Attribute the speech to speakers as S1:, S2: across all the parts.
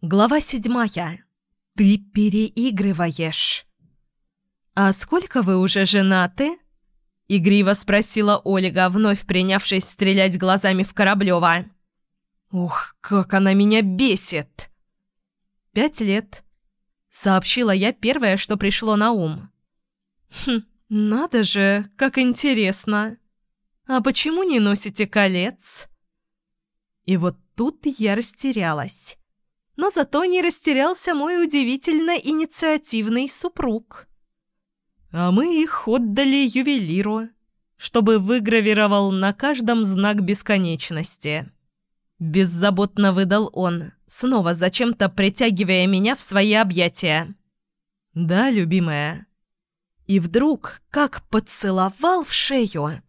S1: Глава седьмая. Ты переигрываешь. «А сколько вы уже женаты?» — игриво спросила Ольга, вновь принявшись стрелять глазами в Кораблёва. «Ух, как она меня бесит!» «Пять лет», — сообщила я первое, что пришло на ум. «Хм, надо же, как интересно! А почему не носите колец?» И вот тут я растерялась но зато не растерялся мой удивительно инициативный супруг. А мы их отдали ювелиру, чтобы выгравировал на каждом знак бесконечности. Беззаботно выдал он, снова зачем-то притягивая меня в свои объятия. «Да, любимая». И вдруг, как поцеловал в шею.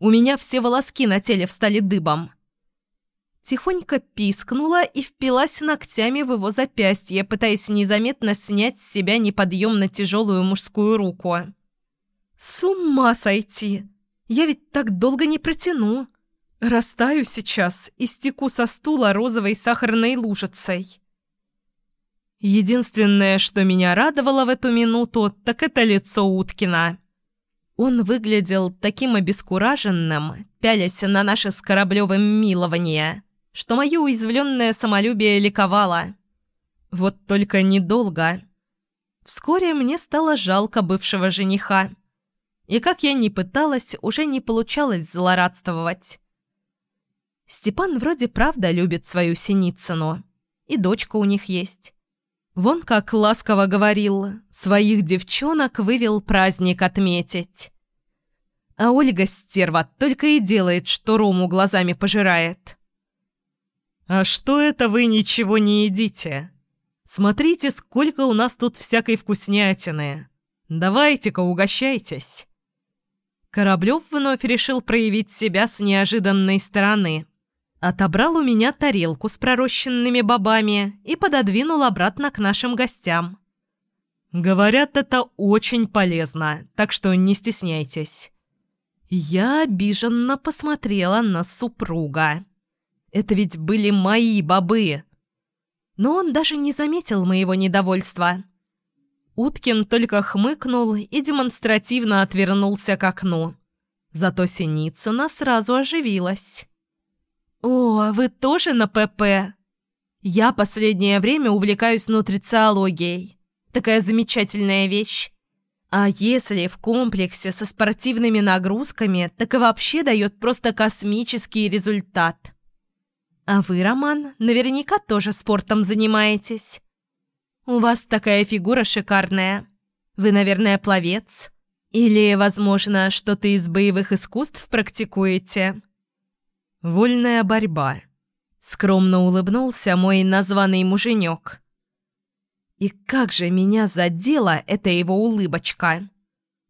S1: У меня все волоски на теле встали дыбом тихонько пискнула и впилась ногтями в его запястье, пытаясь незаметно снять с себя неподъемно тяжелую мужскую руку. «С ума сойти! Я ведь так долго не протяну. Растаю сейчас и стеку со стула розовой сахарной лужицей». Единственное, что меня радовало в эту минуту, так это лицо Уткина. Он выглядел таким обескураженным, пялясь на наше с Кораблевым милование что мое уязвленное самолюбие ликовало. Вот только недолго. Вскоре мне стало жалко бывшего жениха. И как я ни пыталась, уже не получалось злорадствовать. Степан вроде правда любит свою Синицыну. И дочка у них есть. Вон как ласково говорил, своих девчонок вывел праздник отметить. А Ольга стерва только и делает, что Рому глазами пожирает. «А что это вы ничего не едите? Смотрите, сколько у нас тут всякой вкуснятины. Давайте-ка угощайтесь». Кораблев вновь решил проявить себя с неожиданной стороны. Отобрал у меня тарелку с пророщенными бобами и пододвинул обратно к нашим гостям. «Говорят, это очень полезно, так что не стесняйтесь». Я обиженно посмотрела на супруга. Это ведь были мои бобы. Но он даже не заметил моего недовольства. Уткин только хмыкнул и демонстративно отвернулся к окну. Зато Синицына сразу оживилась. «О, а вы тоже на ПП?» «Я последнее время увлекаюсь нутрициологией. Такая замечательная вещь. А если в комплексе со спортивными нагрузками, так и вообще дает просто космический результат. А вы, Роман, наверняка тоже спортом занимаетесь. У вас такая фигура шикарная. Вы, наверное, пловец. Или, возможно, что-то из боевых искусств практикуете. Вольная борьба. Скромно улыбнулся мой названный муженек. И как же меня задела эта его улыбочка.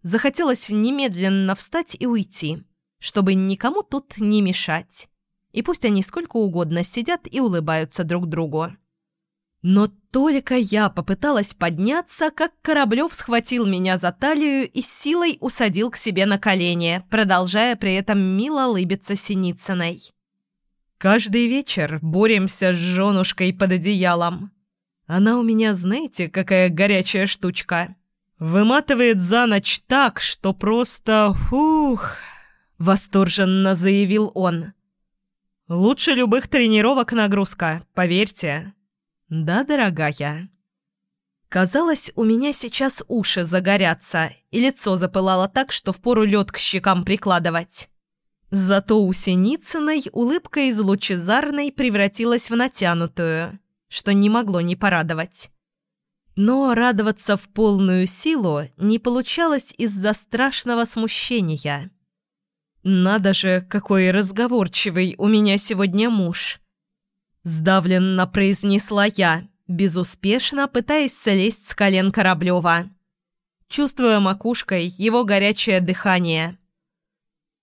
S1: Захотелось немедленно встать и уйти, чтобы никому тут не мешать и пусть они сколько угодно сидят и улыбаются друг другу. Но только я попыталась подняться, как Кораблев схватил меня за талию и силой усадил к себе на колени, продолжая при этом мило улыбиться Синицыной. «Каждый вечер боремся с женушкой под одеялом. Она у меня, знаете, какая горячая штучка. Выматывает за ночь так, что просто... Ух!» — восторженно заявил он. Лучше любых тренировок нагрузка, поверьте. Да, дорогая. Казалось, у меня сейчас уши загорятся, и лицо запылало так, что впору лед к щекам прикладывать. Зато у Синицыной улыбка из лучезарной превратилась в натянутую, что не могло не порадовать. Но радоваться в полную силу не получалось из-за страшного смущения. «Надо же, какой разговорчивый у меня сегодня муж!» Сдавленно произнесла я, безуспешно пытаясь слезть с колен Кораблёва, чувствуя макушкой его горячее дыхание.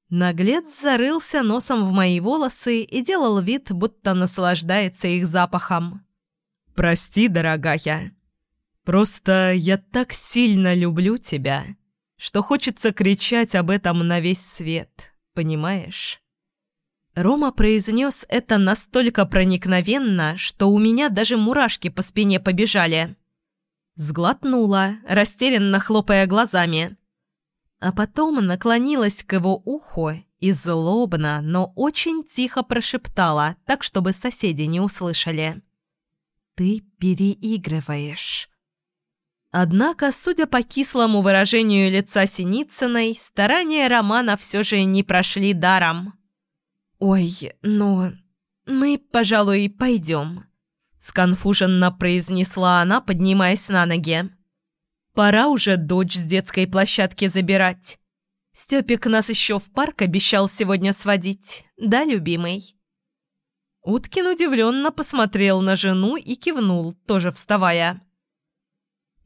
S1: Наглец зарылся носом в мои волосы и делал вид, будто наслаждается их запахом. «Прости, дорогая. Просто я так сильно люблю тебя, что хочется кричать об этом на весь свет» понимаешь?» Рома произнес это настолько проникновенно, что у меня даже мурашки по спине побежали. Сглотнула, растерянно хлопая глазами. А потом наклонилась к его уху и злобно, но очень тихо прошептала, так, чтобы соседи не услышали. «Ты переигрываешь». Однако, судя по кислому выражению лица Синицыной, старания Романа все же не прошли даром. «Ой, ну, мы, пожалуй, пойдем», — сконфуженно произнесла она, поднимаясь на ноги. «Пора уже дочь с детской площадки забирать. Степик нас еще в парк обещал сегодня сводить, да, любимый?» Уткин удивленно посмотрел на жену и кивнул, тоже вставая.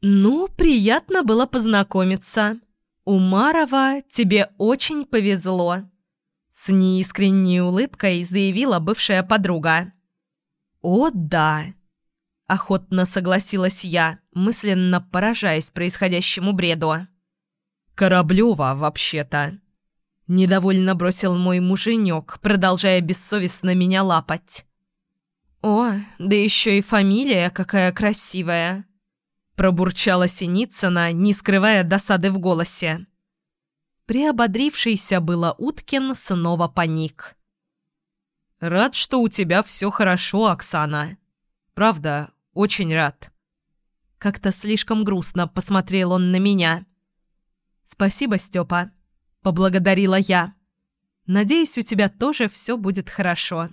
S1: «Ну, приятно было познакомиться. Умарова, тебе очень повезло», — с неискренней улыбкой заявила бывшая подруга. «О, да!» — охотно согласилась я, мысленно поражаясь происходящему бреду. «Кораблёва, вообще-то!» Недовольно бросил мой муженек, продолжая бессовестно меня лапать. «О, да еще и фамилия какая красивая!» Пробурчала Синицына, не скрывая досады в голосе. Приободрившийся было Уткин снова паник. «Рад, что у тебя все хорошо, Оксана. Правда, очень рад». Как-то слишком грустно посмотрел он на меня. «Спасибо, Степа», — поблагодарила я. «Надеюсь, у тебя тоже все будет хорошо».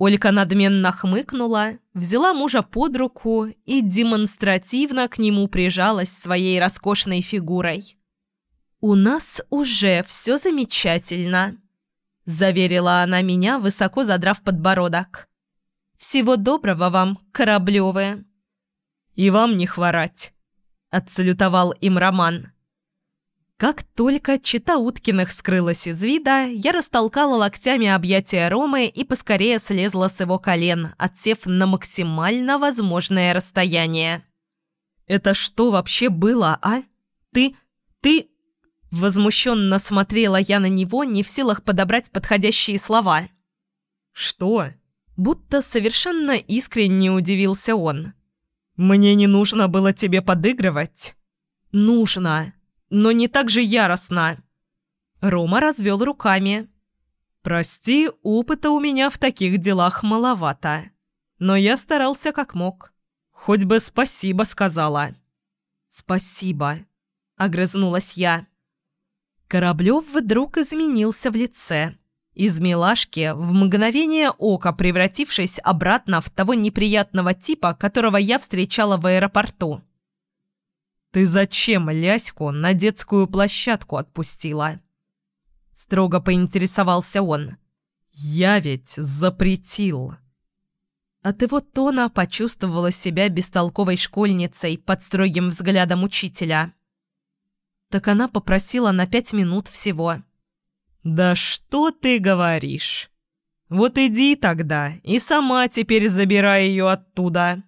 S1: Олька надменно хмыкнула, взяла мужа под руку и демонстративно к нему прижалась своей роскошной фигурой. «У нас уже все замечательно», – заверила она меня, высоко задрав подбородок. «Всего доброго вам, Кораблёвы!» «И вам не хворать», – отсалютовал им Роман. Как только чита Уткиных скрылась из вида, я растолкала локтями объятия Ромы и поскорее слезла с его колен, отсев на максимально возможное расстояние. «Это что вообще было, а? Ты... ты...» Возмущенно смотрела я на него, не в силах подобрать подходящие слова. «Что?» Будто совершенно искренне удивился он. «Мне не нужно было тебе подыгрывать?» «Нужно!» Но не так же яростно. Рома развел руками. «Прости, опыта у меня в таких делах маловато. Но я старался как мог. Хоть бы спасибо сказала». «Спасибо», — огрызнулась я. Кораблев вдруг изменился в лице. Из милашки, в мгновение ока превратившись обратно в того неприятного типа, которого я встречала в аэропорту. «Ты зачем Ляську на детскую площадку отпустила?» Строго поинтересовался он. «Я ведь запретил». От его тона почувствовала себя бестолковой школьницей под строгим взглядом учителя. Так она попросила на пять минут всего. «Да что ты говоришь? Вот иди тогда и сама теперь забирай ее оттуда».